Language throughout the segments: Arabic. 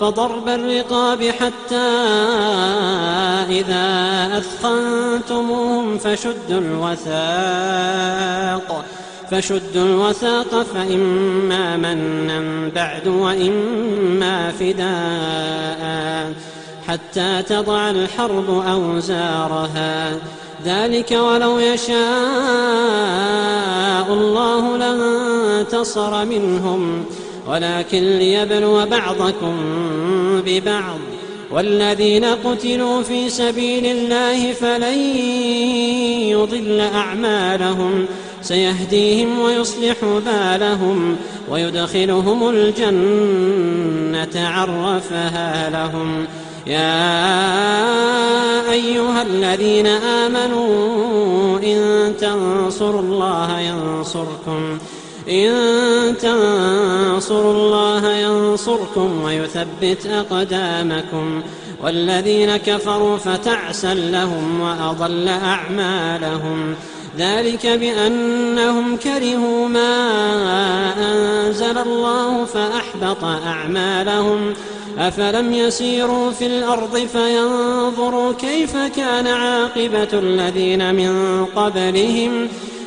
فضرب الرقاب حتى إذا أثخنتموهم فشدوا الوثاق فشدوا الوثاق فإما منا بعد وإما فداء حتى تضع الحرب أوزارها. ذلك ولو يشاء الله لانتصر منهم. ولكن ليبلو بعضكم ببعض والذين قتلوا في سبيل الله فلن يضل أعمالهم سيهديهم ويصلح بالهم ويدخلهم الجنة عرفها لهم يا أيها الذين آمنوا إن تنصروا الله ينصركم إن تنصروا الله ينصركم ويثبت أقدامكم والذين كفروا فتعسا لهم وأضل أعمالهم ذلك بأنهم كرهوا ما أنزل الله فأحبط أعمالهم أفلم يسيروا في الأرض فينظروا كيف كان عاقبة الذين من قبلهم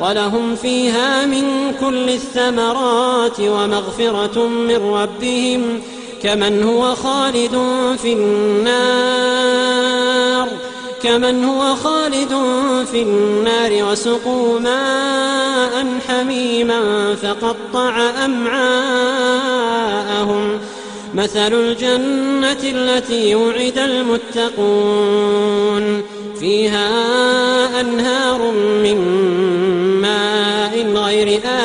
ولهم فيها من كل الثمرات ومغفرة من ربهم كمن هو خالد في النار كمن هو خالد في النار وسقوا ماء حميما فقطع أمعاءهم. مثل الجنة التي وعد المتقون. فيها أنهار من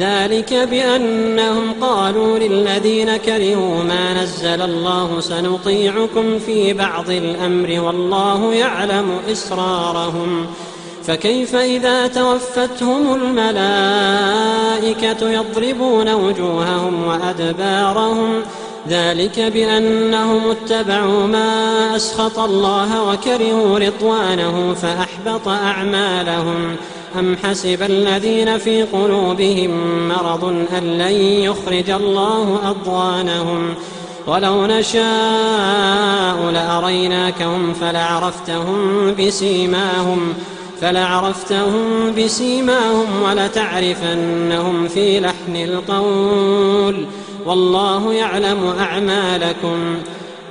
ذلك بأنهم قالوا للذين كرهوا ما نزل الله سنطيعكم في بعض الأمر والله يعلم إسرارهم فكيف إذا توفتهم الملائكة يضربون وجوههم وأدبارهم ذلك بأنهم اتبعوا ما أسخط الله وكرهوا رضوانه فأحبط أعمالهم أم حسب الذين في قلوبهم مرض أن لن يخرج الله أضوانهم ولو نشاء لأريناكهم فلعرفتهم بسيماهم فلعرفتهم بسيماهم ولتعرفنهم في لحن القول والله يعلم أعمالكم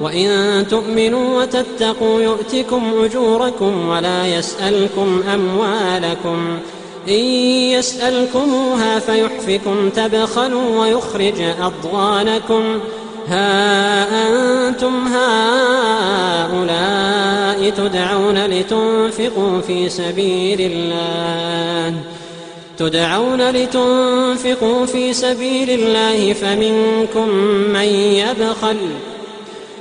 وإن تؤمنوا وتتقوا يؤتكم أجوركم ولا يسألكم أموالكم. إن يسألكموها فيحفكم تبخلوا ويخرج أضوانكم ها أنتم هؤلاء تدعون لتنفقوا في سبيل الله. تدعون لتنفقوا في سبيل الله فمنكم من يبخل